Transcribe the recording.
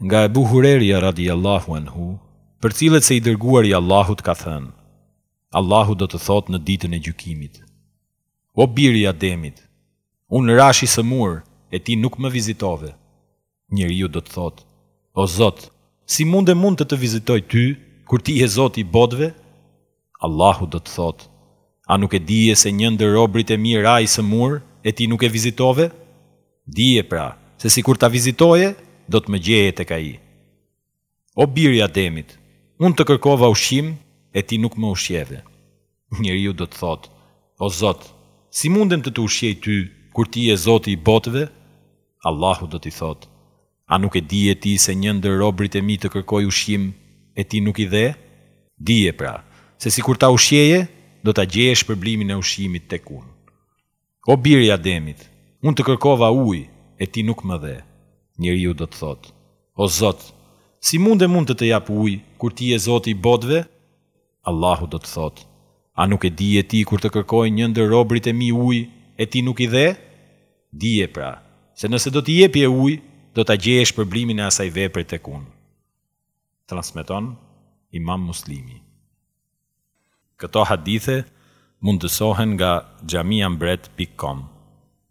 Nga Ebu Hurerja radijallahu anhu, përcillet se i Dërguari i Allahut ka thënë, Allahu do të thotë në Ditën e Gjykimit, O bir i Ademit, unë rash i sëmurë e ti nuk më vizitove. Njeriu do të thotë, O Zot, si mundem unë të të vizitoj ty, kur ti je Zoti i botëve? Allahu do të thotë, A nuk e dije se një ndër robërit e mi ra i sëmurë e ti nuk e vizitove? Dije, pra, se sikur ta vizitoje, do të më gjeje tek Ai. O bir i Ademit, unë të kërkova ushqim e ti nuk më ushqeve. Njeriu do të thotë, O Zot, si mundem të të ushqej ty kur ti je Zoti i botëve? Allahu do t'i thotë, A nuk e dije ti se një ndër robërit e mi të kërkoi ushqim e ti nuk i dhe? Dije, pra, se sikur ta ushqeje, do ta gjeje shpërblimin e ushqimit tek unë. O bir i Ademit, unë të kërkova ujë e ti nuk më dhe. Njeriu do të thotë, O Zot, si mundem unë të të jap ujë kur ti je Zoti i botëve? Allahu do të thotë, A nuk e dije ti kur të kërkoi një ndër robërit e mi ujë, e ti nuk i dhe? Dije, pra, se nëse do t'i jepje ujë, do ta gjeje shpërblimin e asaj vepre tek unë. Transmeton Imam Muslimi. Këto hadithe mundësohen nga xhamiambret.com.